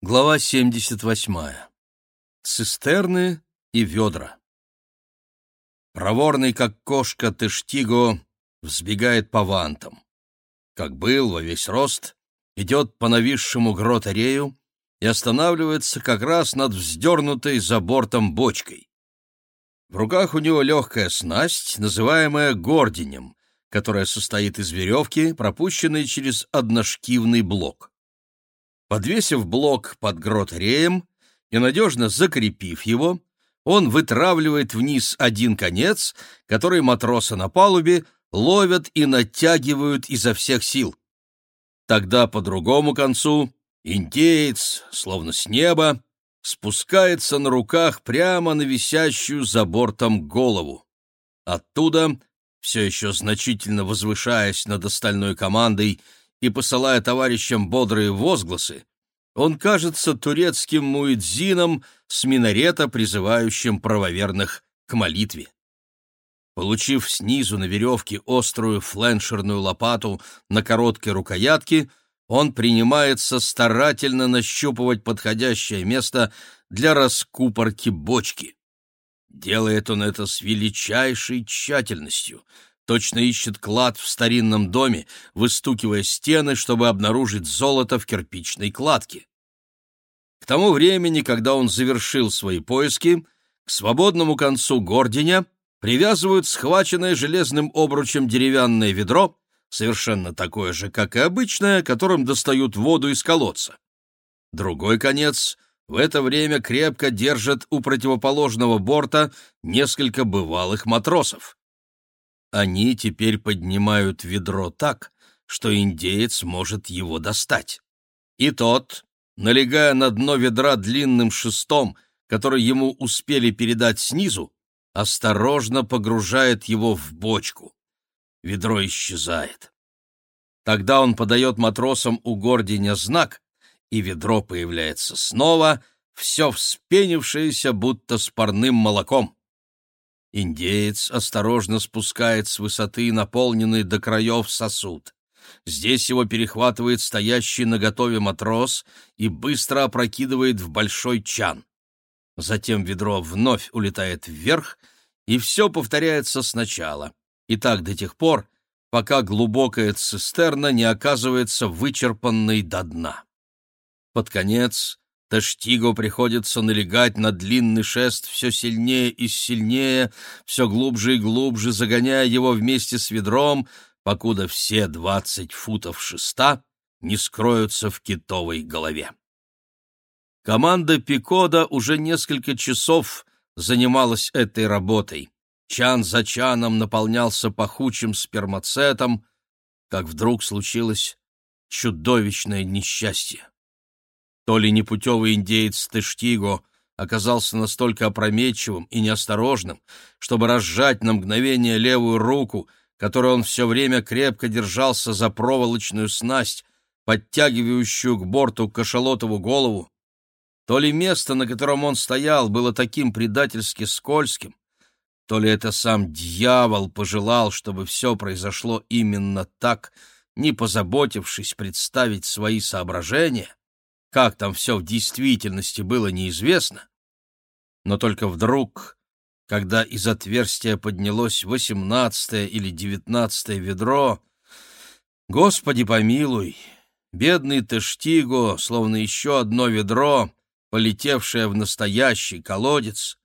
Глава 78. Цистерны и ведра. Проворный, как кошка, Тештиго взбегает по вантам. Как был во весь рост, идет по нависшему грот-арею и останавливается как раз над вздернутой за бортом бочкой. В руках у него легкая снасть, называемая гординем, которая состоит из веревки, пропущенной через одношкивный блок. Подвесив блок под грот-реем и надежно закрепив его, он вытравливает вниз один конец, который матросы на палубе ловят и натягивают изо всех сил. Тогда по другому концу индеец, словно с неба, спускается на руках прямо на висящую за бортом голову. Оттуда, все еще значительно возвышаясь над остальной командой, и посылая товарищам бодрые возгласы, он кажется турецким муэдзином с минарета, призывающим правоверных к молитве. Получив снизу на веревке острую фленшерную лопату на короткой рукоятке, он принимается старательно нащупывать подходящее место для раскупорки бочки. Делает он это с величайшей тщательностью, Точно ищет клад в старинном доме, выстукивая стены, чтобы обнаружить золото в кирпичной кладке. К тому времени, когда он завершил свои поиски, к свободному концу гординя привязывают схваченное железным обручем деревянное ведро, совершенно такое же, как и обычное, которым достают воду из колодца. Другой конец в это время крепко держат у противоположного борта несколько бывалых матросов. Они теперь поднимают ведро так, что индеец может его достать. И тот, налегая на дно ведра длинным шестом, который ему успели передать снизу, осторожно погружает его в бочку. Ведро исчезает. Тогда он подает матросам у Гординя знак, и ведро появляется снова, все вспенившееся, будто с парным молоком. Индеец осторожно спускает с высоты наполненный до краев сосуд. Здесь его перехватывает стоящий наготове матрос и быстро опрокидывает в большой чан. Затем ведро вновь улетает вверх, и все повторяется сначала. И так до тех пор, пока глубокая цистерна не оказывается вычерпанной до дна. Под конец Таштиго приходится налегать на длинный шест все сильнее и сильнее, все глубже и глубже, загоняя его вместе с ведром, покуда все двадцать футов шеста не скроются в китовой голове. Команда Пикода уже несколько часов занималась этой работой. Чан за чаном наполнялся пахучим спермацетом, как вдруг случилось чудовищное несчастье. То ли непутевый индеец Тештиго оказался настолько опрометчивым и неосторожным, чтобы разжать на мгновение левую руку, которой он все время крепко держался за проволочную снасть, подтягивающую к борту кашалотову голову, то ли место, на котором он стоял, было таким предательски скользким, то ли это сам дьявол пожелал, чтобы все произошло именно так, не позаботившись представить свои соображения, как там все в действительности было неизвестно, но только вдруг, когда из отверстия поднялось восемнадцатое или девятнадцатое ведро, Господи помилуй, бедный Тештиго, словно еще одно ведро, полетевшее в настоящий колодец,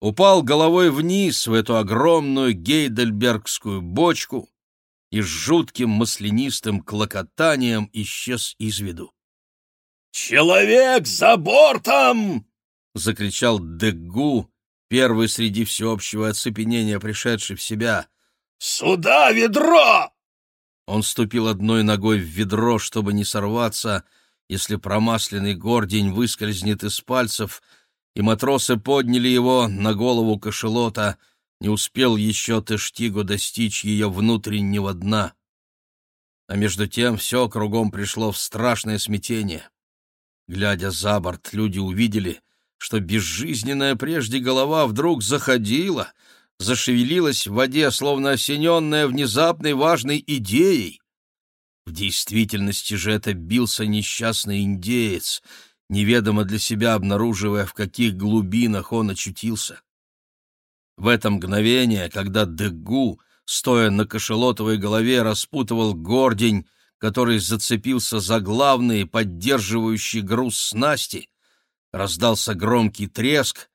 упал головой вниз в эту огромную гейдельбергскую бочку и с жутким маслянистым клокотанием исчез из виду. «Человек за бортом!» — закричал Деггу, первый среди всеобщего оцепенения, пришедший в себя. «Сюда ведро!» Он ступил одной ногой в ведро, чтобы не сорваться, если промасленный гордень выскользнет из пальцев, и матросы подняли его на голову кошелота, не успел еще Тештигу достичь ее внутреннего дна. А между тем все кругом пришло в страшное смятение. Глядя за борт, люди увидели, что безжизненная прежде голова вдруг заходила, зашевелилась в воде, словно осененная внезапной важной идеей. В действительности же это бился несчастный индеец, неведомо для себя обнаруживая, в каких глубинах он очутился. В это мгновение, когда Дегу, стоя на кошелотовой голове, распутывал гордень, который зацепился за главные, поддерживающие груз снасти, раздался громкий треск,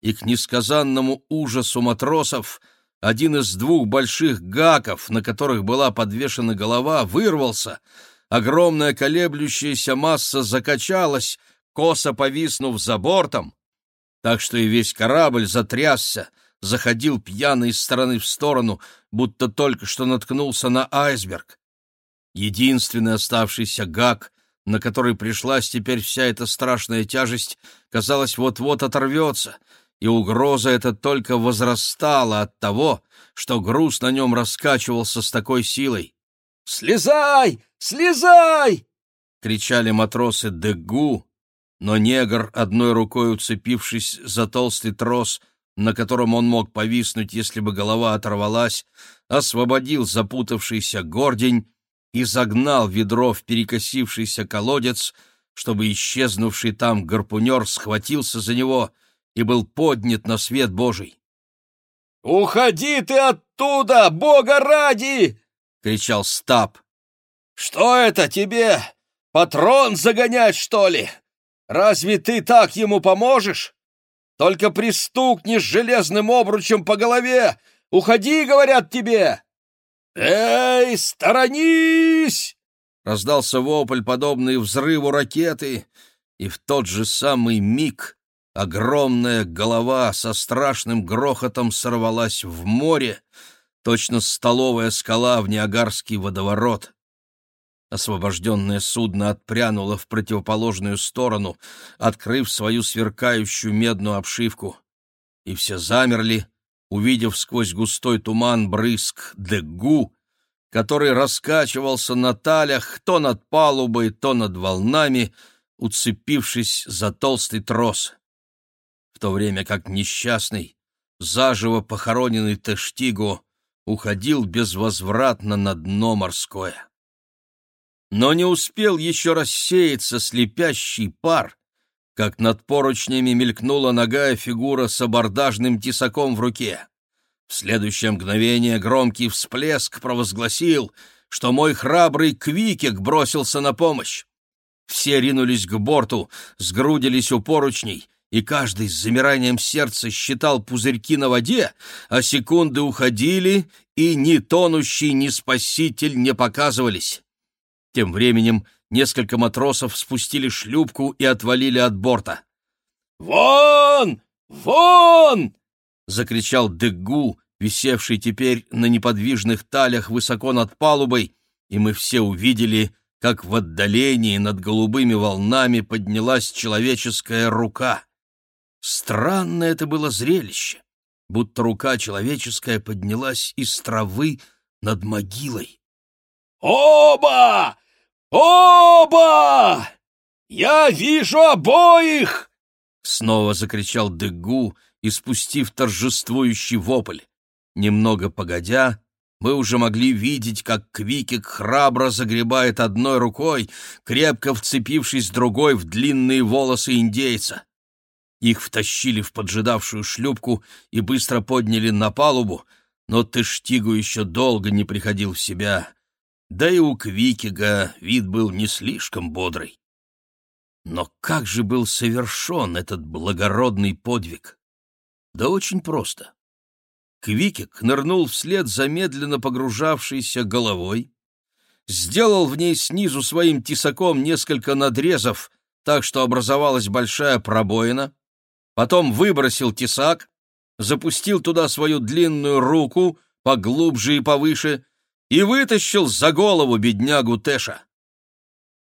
и к несказанному ужасу матросов один из двух больших гаков, на которых была подвешена голова, вырвался, огромная колеблющаяся масса закачалась, косо повиснув за бортом, так что и весь корабль затрясся, заходил пьяный из стороны в сторону, будто только что наткнулся на айсберг. Единственный оставшийся гак, на который пришлась теперь вся эта страшная тяжесть, казалось, вот-вот оторвется, и угроза эта только возрастала от того, что груз на нем раскачивался с такой силой. «Слезай! Слезай!» — кричали матросы Дегу, но негр, одной рукой уцепившись за толстый трос, на котором он мог повиснуть, если бы голова оторвалась, освободил запутавшийся гордень и загнал ведро в перекосившийся колодец, чтобы исчезнувший там гарпунер схватился за него и был поднят на свет Божий. «Уходи ты оттуда, Бога ради!» — кричал Стаб. «Что это тебе? Патрон загонять, что ли? Разве ты так ему поможешь? Только пристукнешь железным обручем по голове! Уходи, говорят тебе!» «Эй, сторонись!» Раздался вопль, подобный взрыву ракеты, и в тот же самый миг огромная голова со страшным грохотом сорвалась в море, точно столовая скала в Ниагарский водоворот. Освобожденное судно отпрянуло в противоположную сторону, открыв свою сверкающую медную обшивку. И все замерли, увидев сквозь густой туман брызг Дегу, который раскачивался на талях то над палубой, то над волнами, уцепившись за толстый трос. В то время как несчастный, заживо похороненный Тештиго уходил безвозвратно на дно морское. Но не успел еще рассеяться слепящий пар, как над поручнями мелькнула ногая фигура с абордажным тесаком в руке. В следующее мгновение громкий всплеск провозгласил, что мой храбрый Квикек бросился на помощь. Все ринулись к борту, сгрудились у поручней, и каждый с замиранием сердца считал пузырьки на воде, а секунды уходили, и ни тонущий, ни спаситель не показывались. Тем временем несколько матросов спустили шлюпку и отвалили от борта. «Вон! Вон!» — закричал Дегу, висевший теперь на неподвижных талях высоко над палубой, и мы все увидели, как в отдалении над голубыми волнами поднялась человеческая рука. Странное это было зрелище, будто рука человеческая поднялась из травы над могилой. «Оба! Оба! Я вижу обоих!» Снова закричал Дегу, испустив торжествующий вопль. Немного погодя, мы уже могли видеть, как Квикик храбро загребает одной рукой, крепко вцепившись другой в длинные волосы индейца. Их втащили в поджидавшую шлюпку и быстро подняли на палубу, но Тештигу еще долго не приходил в себя. Да и у Квикига вид был не слишком бодрый. Но как же был совершен этот благородный подвиг? Да очень просто. Квикик нырнул вслед за медленно погружавшейся головой, сделал в ней снизу своим тесаком несколько надрезов, так что образовалась большая пробоина, потом выбросил тесак, запустил туда свою длинную руку поглубже и повыше и вытащил за голову беднягу Тэша.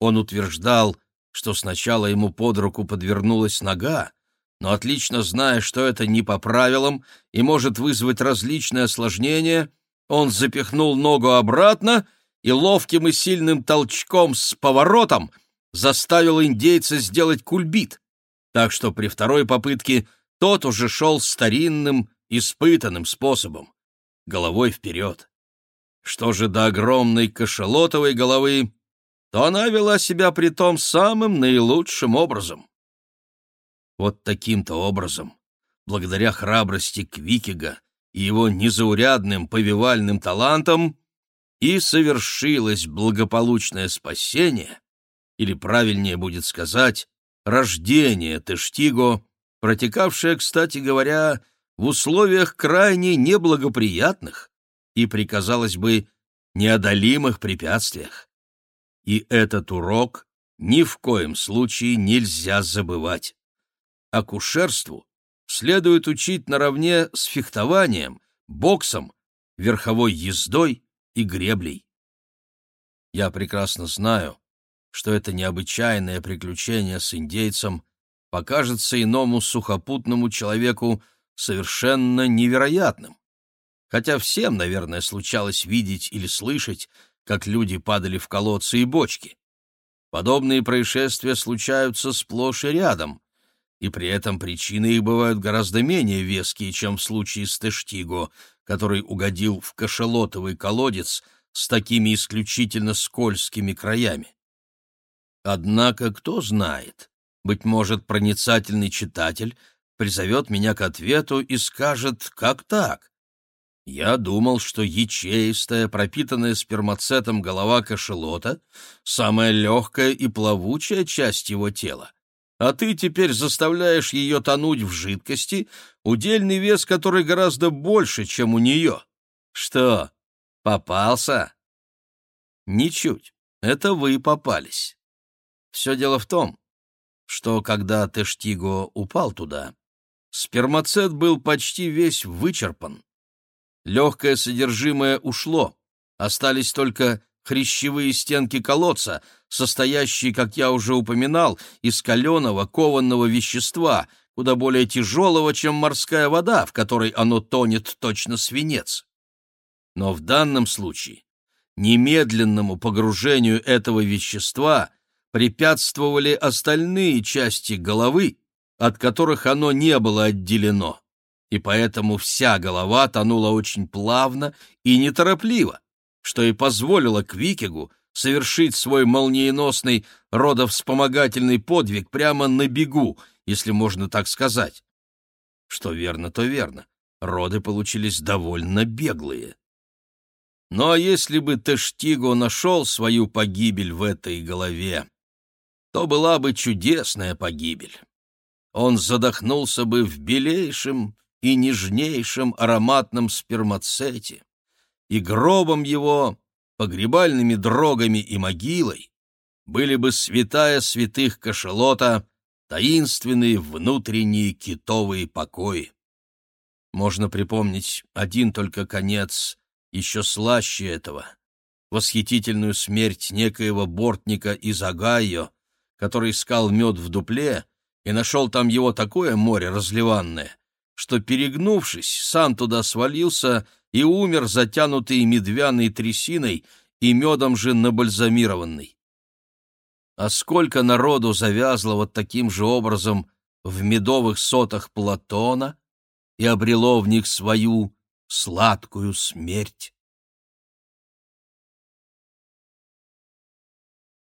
Он утверждал, что сначала ему под руку подвернулась нога, но отлично зная, что это не по правилам и может вызвать различные осложнения, он запихнул ногу обратно и ловким и сильным толчком с поворотом заставил индейца сделать кульбит так что при второй попытке тот уже шел старинным, испытанным способом, головой вперед. Что же до огромной кашалотовой головы, то она вела себя при том самым наилучшим образом. Вот таким-то образом, благодаря храбрости Квикига и его незаурядным повивальным талантам, и совершилось благополучное спасение, или правильнее будет сказать, рождение Тештиго, протекавшее, кстати говоря, в условиях крайне неблагоприятных и, приказалось бы, неодолимых препятствиях. И этот урок ни в коем случае нельзя забывать. Акушерству следует учить наравне с фехтованием, боксом, верховой ездой и греблей. Я прекрасно знаю, что это необычайное приключение с индейцем покажется иному сухопутному человеку совершенно невероятным. Хотя всем, наверное, случалось видеть или слышать, как люди падали в колодцы и бочки. Подобные происшествия случаются сплошь и рядом, и при этом причины их бывают гораздо менее веские, чем в случае с Тештиго, который угодил в кашелотовый колодец с такими исключительно скользкими краями. Однако, кто знает, быть может, проницательный читатель призовет меня к ответу и скажет, как так? Я думал, что ячеистая, пропитанная спермацетом голова кашелота — самая легкая и плавучая часть его тела. А ты теперь заставляешь ее тонуть в жидкости, удельный вес которой гораздо больше, чем у нее. Что, попался? Ничуть. Это вы попались. Все дело в том, что когда Тештиго упал туда, спермацет был почти весь вычерпан. Легкое содержимое ушло, остались только хрящевые стенки колодца, состоящие, как я уже упоминал, из каленого кованного вещества, куда более тяжелого, чем морская вода, в которой оно тонет точно свинец. Но в данном случае немедленному погружению этого вещества препятствовали остальные части головы, от которых оно не было отделено, и поэтому вся голова тонула очень плавно и неторопливо, что и позволило Квикигу совершить свой молниеносный родовспомогательный подвиг прямо на бегу, если можно так сказать. Что верно, то верно. Роды получились довольно беглые. Но если бы Тештиго нашел свою погибель в этой голове, то была бы чудесная погибель. Он задохнулся бы в белейшем и нежнейшем ароматном спермацете, и гробом его, погребальными дрогами и могилой были бы святая святых кашалота, таинственные внутренние китовые покои. Можно припомнить один только конец, еще слаще этого — восхитительную смерть некоего бортника из Огайо, который искал мед в дупле и нашел там его такое море разливанное, что, перегнувшись, сам туда свалился и умер, затянутый медвяной трясиной и медом же набальзамированный. А сколько народу завязло вот таким же образом в медовых сотах Платона и обрело в них свою сладкую смерть?